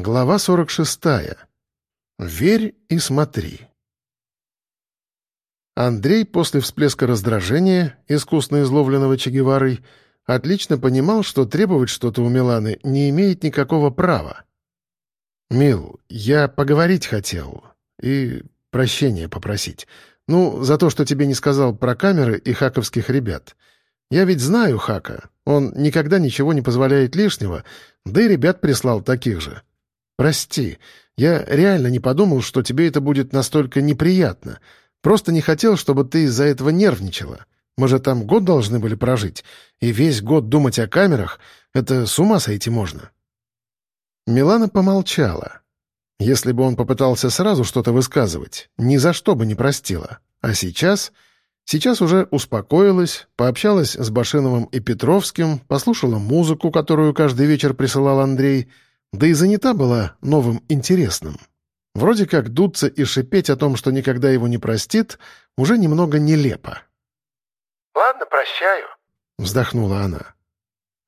Глава 46. Верь и смотри. Андрей после всплеска раздражения, искусно изловленного Че Геварой, отлично понимал, что требовать что-то у Миланы не имеет никакого права. «Мил, я поговорить хотел и прощения попросить. Ну, за то, что тебе не сказал про камеры и хаковских ребят. Я ведь знаю Хака, он никогда ничего не позволяет лишнего, да и ребят прислал таких же». «Прости, я реально не подумал, что тебе это будет настолько неприятно. Просто не хотел, чтобы ты из-за этого нервничала. Мы же там год должны были прожить, и весь год думать о камерах — это с ума сойти можно». Милана помолчала. Если бы он попытался сразу что-то высказывать, ни за что бы не простила. А сейчас... Сейчас уже успокоилась, пообщалась с Башиновым и Петровским, послушала музыку, которую каждый вечер присылал Андрей — да и занята была новым интересным. Вроде как дуться и шипеть о том, что никогда его не простит, уже немного нелепо. «Ладно, прощаю», — вздохнула она.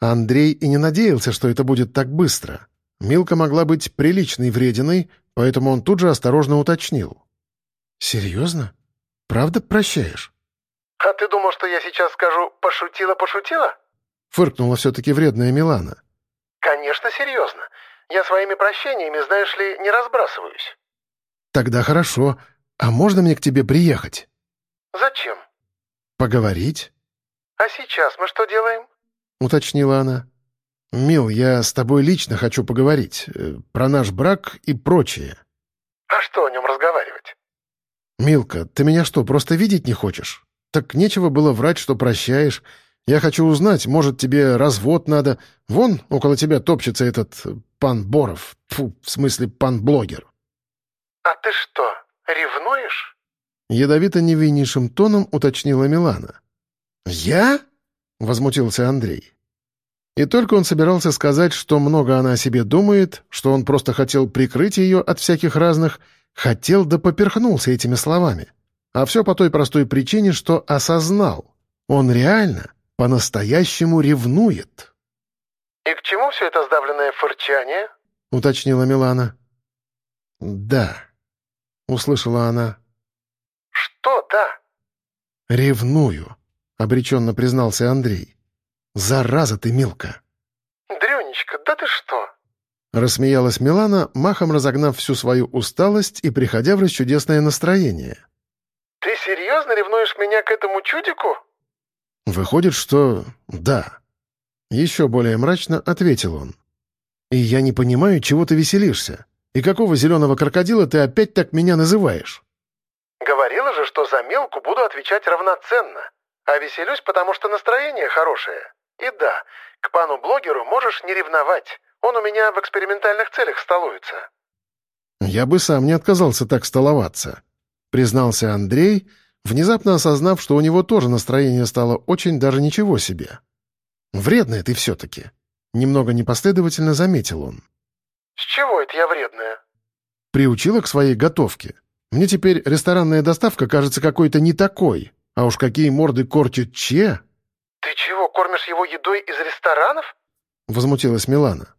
Андрей и не надеялся, что это будет так быстро. Милка могла быть приличной врединой, поэтому он тут же осторожно уточнил. «Серьезно? Правда прощаешь?» «А ты думал, что я сейчас скажу «пошутила-пошутила»?» Фыркнула все-таки вредная Милана. «Конечно, серьезно. Я своими прощениями, знаешь ли, не разбрасываюсь». «Тогда хорошо. А можно мне к тебе приехать?» «Зачем?» «Поговорить». «А сейчас мы что делаем?» — уточнила она. «Мил, я с тобой лично хочу поговорить. Э, про наш брак и прочее». «А что о нем разговаривать?» «Милка, ты меня что, просто видеть не хочешь? Так нечего было врать, что прощаешь. Я хочу узнать, может, тебе развод надо. Вон около тебя топчется этот э, пан Боров. Фу, в смысле, пан Блогер». «А ты что, ревнуешь?» Ядовито-невиннейшим тоном уточнила Милана. «Я?» — возмутился Андрей. И только он собирался сказать, что много она о себе думает, что он просто хотел прикрыть ее от всяких разных, хотел да поперхнулся этими словами. А все по той простой причине, что осознал. Он реально по-настоящему ревнует. «И к чему все это сдавленное фырчание?» — уточнила Милана. «Да», — услышала она. «Что «да»?» «Ревную», — обреченно признался Андрей. «Зараза ты, Милка!» «Дрюнечка, да ты что?» Рассмеялась Милана, махом разогнав всю свою усталость и приходя в расчудесное настроение. «Ты серьезно ревнуешь меня к этому чудику?» «Выходит, что да». Еще более мрачно ответил он. «И я не понимаю, чего ты веселишься. И какого зеленого крокодила ты опять так меня называешь?» «Говорила же, что за мелку буду отвечать равноценно. А веселюсь, потому что настроение хорошее. И да, к пану-блогеру можешь не ревновать. Он у меня в экспериментальных целях столуется». «Я бы сам не отказался так столоваться», — признался Андрей, — внезапно осознав, что у него тоже настроение стало очень даже ничего себе. «Вредная ты все-таки», — немного непоследовательно заметил он. «С чего это я вредная?» «Приучила к своей готовке. Мне теперь ресторанная доставка кажется какой-то не такой, а уж какие морды корчит Че!» «Ты чего, кормишь его едой из ресторанов?» — возмутилась Милана.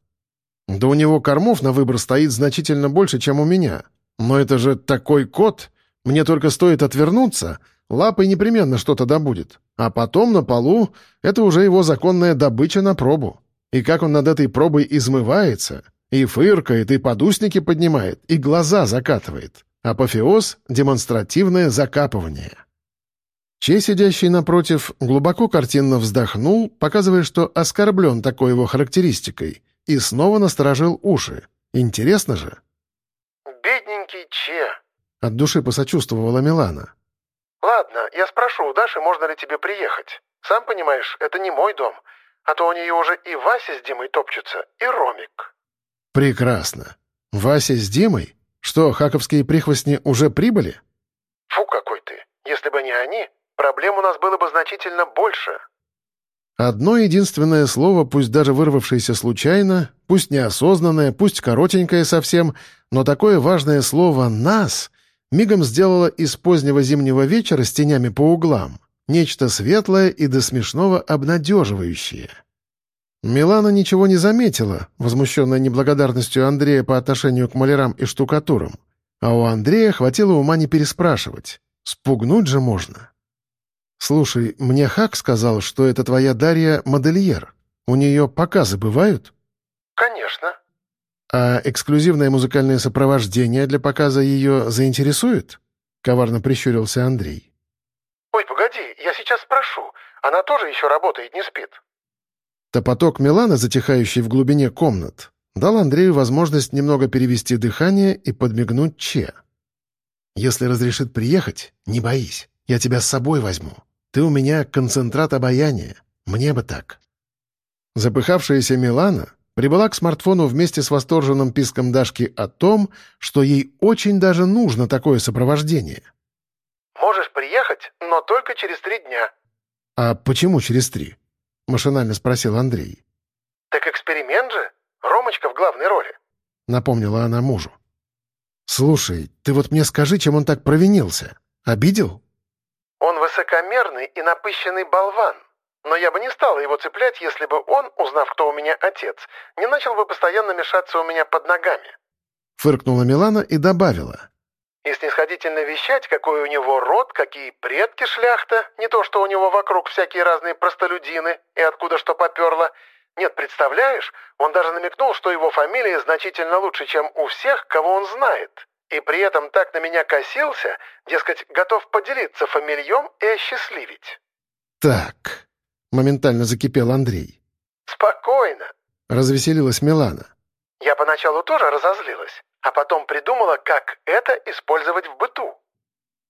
«Да у него кормов на выбор стоит значительно больше, чем у меня. Но это же такой кот, мне только стоит отвернуться, лапой непременно что-то добудет. А потом на полу — это уже его законная добыча на пробу. И как он над этой пробой измывается, и фыркает, и подусники поднимает, и глаза закатывает. Апофеоз — демонстративное закапывание. Че, сидящий напротив, глубоко картинно вздохнул, показывая, что оскорблен такой его характеристикой, и снова насторожил уши. Интересно же. «Бедненький Че!» От души посочувствовала Милана. «Ладно, я спрошу у Даши, можно ли тебе приехать. Сам понимаешь, это не мой дом. А то у нее уже и Вася с Димой топчутся, и Ромик». «Прекрасно. Вася с Димой? Что, хаковские прихвостни уже прибыли?» «Фу, какой ты. Если бы не они, проблем у нас было бы значительно больше». Одно единственное слово, пусть даже вырвавшееся случайно, пусть неосознанное, пусть коротенькое совсем, но такое важное слово «нас» мигом сделала из позднего зимнего вечера с тенями по углам нечто светлое и до смешного обнадеживающее. Милана ничего не заметила, возмущенная неблагодарностью Андрея по отношению к малярам и штукатурам. А у Андрея хватило ума не переспрашивать. Спугнуть же можно. «Слушай, мне Хак сказал, что это твоя Дарья модельер. У нее показы бывают?» «Конечно». «А эксклюзивное музыкальное сопровождение для показа ее заинтересует?» — коварно прищурился Андрей. «Ой, погоди, я сейчас спрошу. Она тоже еще работает, не спит?» Топоток Милана, затихающий в глубине комнат, дал Андрею возможность немного перевести дыхание и подмигнуть Че. «Если разрешит приехать, не боись, я тебя с собой возьму. Ты у меня концентрат обаяния. Мне бы так». Запыхавшаяся Милана прибыла к смартфону вместе с восторженным писком Дашки о том, что ей очень даже нужно такое сопровождение. «Можешь приехать, но только через три дня». «А почему через три?» — машинально спросил Андрей. «Так эксперимент же. Ромочка в главной роли», — напомнила она мужу. «Слушай, ты вот мне скажи, чем он так провинился. Обидел?» «Он высокомерный и напыщенный болван. Но я бы не стала его цеплять, если бы он, узнав, кто у меня отец, не начал бы постоянно мешаться у меня под ногами». Фыркнула Милана и добавила и снисходительно вещать, какой у него род, какие предки шляхта, не то что у него вокруг всякие разные простолюдины и откуда что поперло. Нет, представляешь, он даже намекнул, что его фамилия значительно лучше, чем у всех, кого он знает. И при этом так на меня косился, дескать, готов поделиться фамильем и осчастливить. «Так», — моментально закипел Андрей. «Спокойно», — развеселилась Милана. «Я поначалу тоже разозлилась а потом придумала, как это использовать в быту».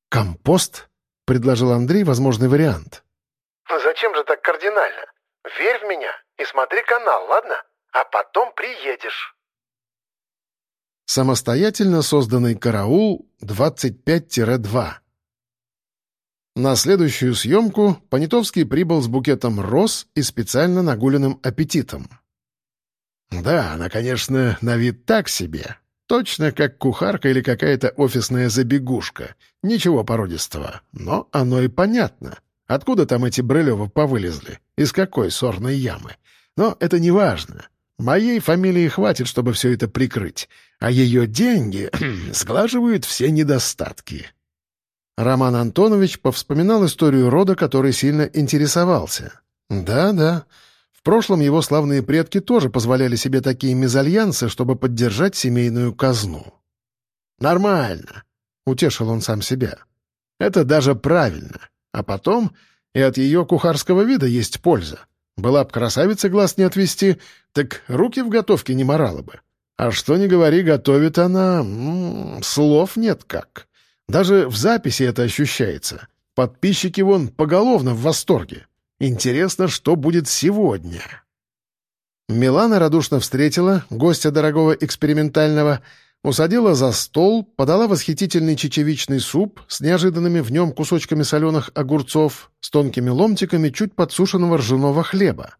«Компост?» — предложил Андрей возможный вариант. «Ну зачем же так кардинально? Верь в меня и смотри канал, ладно? А потом приедешь». Самостоятельно созданный караул 25-2. На следующую съемку Понятовский прибыл с букетом роз и специально нагуленным аппетитом. Да, она, конечно, на вид так себе, Точно как кухарка или какая-то офисная забегушка. Ничего породистого. Но оно и понятно. Откуда там эти Брылёвы повылезли? Из какой сорной ямы? Но это не важно. Моей фамилии хватит, чтобы все это прикрыть. А ее деньги сглаживают все недостатки. Роман Антонович повспоминал историю рода, который сильно интересовался. Да-да, в прошлом его славные предки тоже позволяли себе такие мезальянсы, чтобы поддержать семейную казну. «Нормально», — утешил он сам себя. «Это даже правильно. А потом и от ее кухарского вида есть польза. Была б красавица глаз не отвести, так руки в готовке не морала бы. А что ни говори, готовит она... М -м, слов нет как. Даже в записи это ощущается. Подписчики вон поголовно в восторге. Интересно, что будет сегодня. Милана радушно встретила гостя дорогого экспериментального, усадила за стол, подала восхитительный чечевичный суп с неожиданными в нем кусочками соленых огурцов, с тонкими ломтиками чуть подсушенного ржаного хлеба.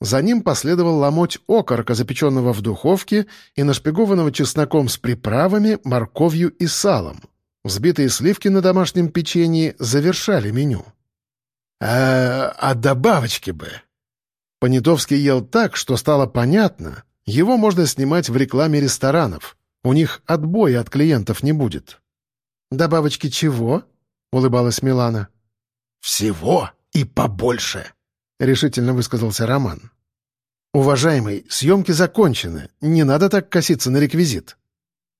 За ним последовал ломоть окорка, запеченного в духовке и нашпигованного чесноком с приправами, морковью и салом. Взбитые сливки на домашнем печенье завершали меню. А, а добавочки бы. Понятовский ел так, что стало понятно, его можно снимать в рекламе ресторанов. У них отбоя от клиентов не будет. «Добавочки чего?» — улыбалась Милана. «Всего и побольше», — решительно высказался Роман. «Уважаемый, съемки закончены. Не надо так коситься на реквизит».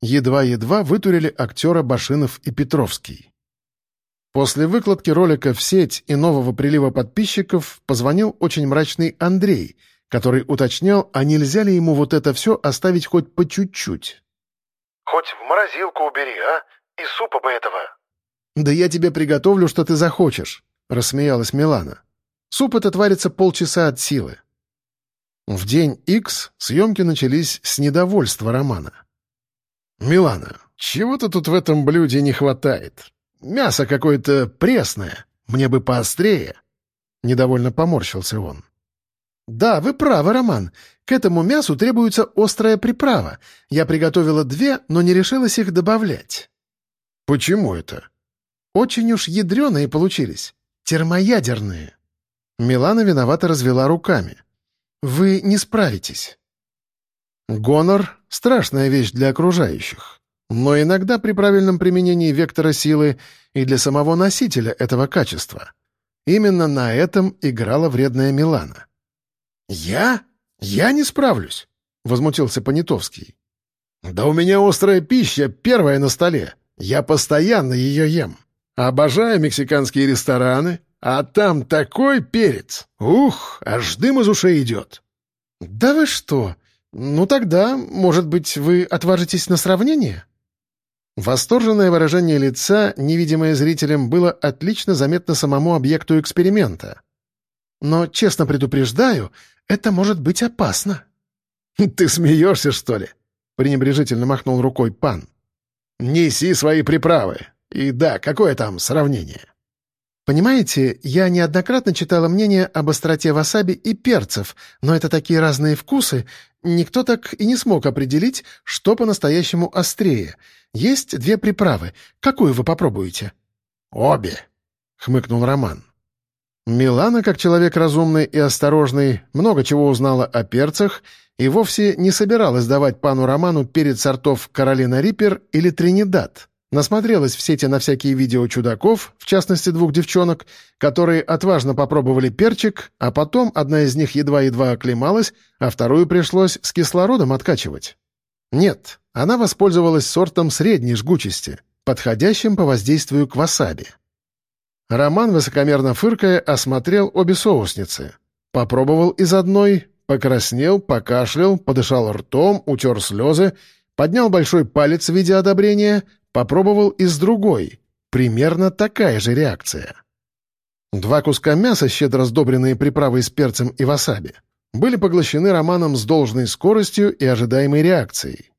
Едва-едва вытурили актера Башинов и Петровский. После выкладки ролика в сеть и нового прилива подписчиков позвонил очень мрачный Андрей, который уточнял, а нельзя ли ему вот это все оставить хоть по чуть-чуть. «Хоть в морозилку убери, а? И супа бы этого». «Да я тебе приготовлю, что ты захочешь», — рассмеялась Милана. «Суп этот варится полчаса от силы». В день X съемки начались с недовольства Романа. «Милана, чего-то тут в этом блюде не хватает. Мясо какое-то пресное, мне бы поострее». Недовольно поморщился он. «Да, вы правы, Роман. К этому мясу требуется острая приправа. Я приготовила две, но не решилась их добавлять». «Почему это?» «Очень уж ядреные получились. Термоядерные». Милана виновато развела руками. Вы не справитесь. Гонор — страшная вещь для окружающих, но иногда при правильном применении вектора силы и для самого носителя этого качества. Именно на этом играла вредная Милана. «Я? Я не справлюсь!» — возмутился Понятовский. «Да у меня острая пища первая на столе. Я постоянно ее ем. Обожаю мексиканские рестораны, а там такой перец! Ух, аж дым из ушей идет!» «Да вы что? Ну тогда, может быть, вы отважитесь на сравнение?» Восторженное выражение лица, невидимое зрителям, было отлично заметно самому объекту эксперимента. «Но, честно предупреждаю, это может быть опасно». «Ты смеешься, что ли?» — пренебрежительно махнул рукой пан. «Неси свои приправы. И да, какое там сравнение?» Понимаете, я неоднократно читала мнение об остроте васаби и перцев, но это такие разные вкусы, никто так и не смог определить, что по-настоящему острее. Есть две приправы. Какую вы попробуете? «Обе», — хмыкнул Роман. Милана, как человек разумный и осторожный, много чего узнала о перцах и вовсе не собиралась давать пану Роману перед сортов Каролина Риппер или Тринидад. Насмотрелась в сети на всякие видео чудаков, в частности двух девчонок, которые отважно попробовали перчик, а потом одна из них едва-едва оклемалась, а вторую пришлось с кислородом откачивать. Нет, она воспользовалась сортом средней жгучести, подходящим по воздействию к васаби. Роман, высокомерно фыркая, осмотрел обе соусницы. Попробовал из одной, покраснел, покашлял, подышал ртом, утер слезы, поднял большой палец в виде одобрения, Попробовал и с другой. Примерно такая же реакция. Два куска мяса, щедро сдобренные приправой с перцем и васаби, были поглощены Романом с должной скоростью и ожидаемой реакцией.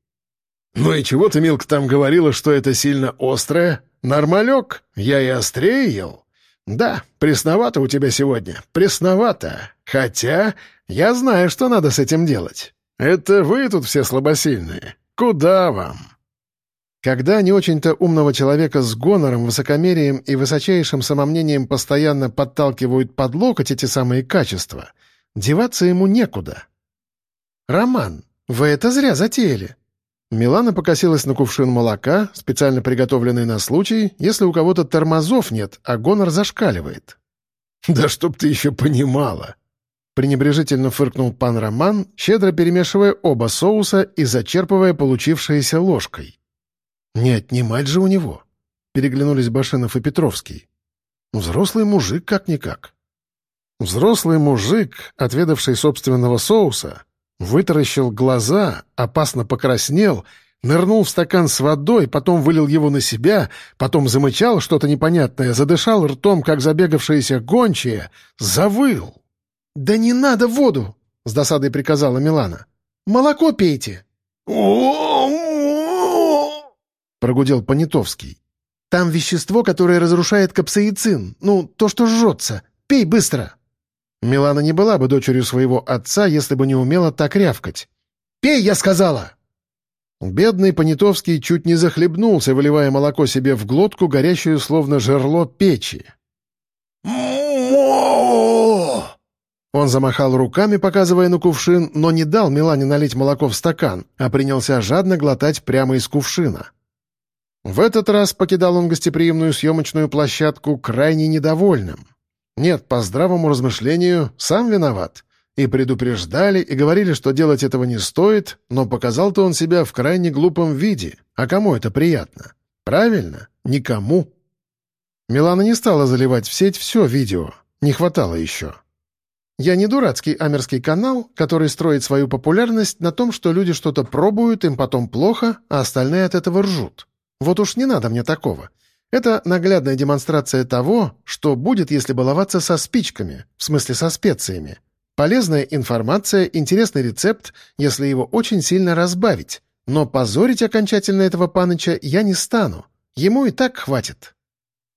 «Ну и чего ты, Милка, там говорила, что это сильно острое? Нормалек, я и острее ел. Да, пресновато у тебя сегодня, пресновато. Хотя я знаю, что надо с этим делать. Это вы тут все слабосильные. Куда вам?» Когда не очень-то умного человека с гонором, высокомерием и высочайшим самомнением постоянно подталкивают под локоть эти самые качества, деваться ему некуда. «Роман, вы это зря затеяли!» Милана покосилась на кувшин молока, специально приготовленный на случай, если у кого-то тормозов нет, а гонор зашкаливает. «Да чтоб ты еще понимала!» пренебрежительно фыркнул пан Роман, щедро перемешивая оба соуса и зачерпывая получившееся ложкой. «Не отнимать же у него!» — переглянулись Башинов и Петровский. «Взрослый мужик как-никак». Взрослый мужик, отведавший собственного соуса, вытаращил глаза, опасно покраснел, нырнул в стакан с водой, потом вылил его на себя, потом замычал что-то непонятное, задышал ртом, как забегавшиеся гончие, завыл. «Да не надо воду!» — с досадой приказала Милана. «Молоко пейте!» — прогудел Понятовский. «Там вещество, которое разрушает капсаицин. Ну, то, что жжется. Пей быстро!» Милана не была бы дочерью своего отца, если бы не умела так рявкать. «Пей, я сказала!» Бедный Понятовский чуть не захлебнулся, выливая молоко себе в глотку, горящую словно жерло печи. Он замахал руками, показывая на кувшин, но не дал Милане налить молоко в стакан, а принялся жадно глотать прямо из кувшина. В этот раз покидал он гостеприимную съемочную площадку крайне недовольным. Нет, по здравому размышлению, сам виноват. И предупреждали, и говорили, что делать этого не стоит, но показал-то он себя в крайне глупом виде. А кому это приятно? Правильно, никому. Милана не стала заливать в сеть все видео. Не хватало еще. Я не дурацкий амерский канал, который строит свою популярность на том, что люди что-то пробуют, им потом плохо, а остальные от этого ржут. Вот уж не надо мне такого. Это наглядная демонстрация того, что будет, если баловаться со спичками, в смысле со специями. Полезная информация, интересный рецепт, если его очень сильно разбавить. Но позорить окончательно этого паныча я не стану. Ему и так хватит.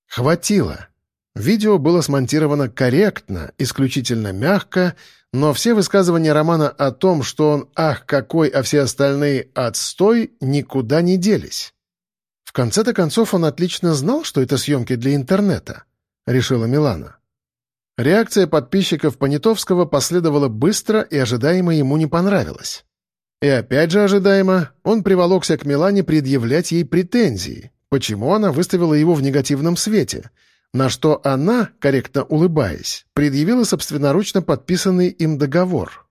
Хватило. Видео было смонтировано корректно, исключительно мягко, но все высказывания Романа о том, что он «ах, какой», а все остальные «отстой» никуда не делись. В конце-то концов он отлично знал, что это съемки для интернета, — решила Милана. Реакция подписчиков Понятовского последовала быстро и ожидаемо ему не понравилась. И опять же ожидаемо, он приволокся к Милане предъявлять ей претензии, почему она выставила его в негативном свете, на что она, корректно улыбаясь, предъявила собственноручно подписанный им договор.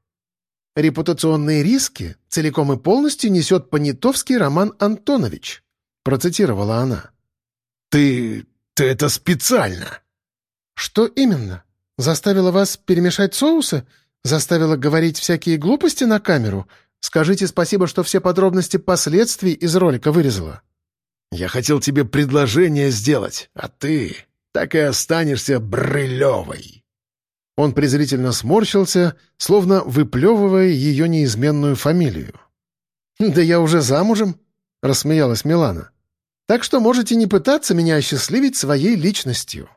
«Репутационные риски целиком и полностью несет Понятовский Роман Антонович», процитировала она. «Ты... ты это специально!» «Что именно? Заставила вас перемешать соусы? Заставила говорить всякие глупости на камеру? Скажите спасибо, что все подробности последствий из ролика вырезала». «Я хотел тебе предложение сделать, а ты так и останешься брылевой». Он презрительно сморщился, словно выплевывая ее неизменную фамилию. «Да я уже замужем», — рассмеялась Милана. «Так что можете не пытаться меня осчастливить своей личностью».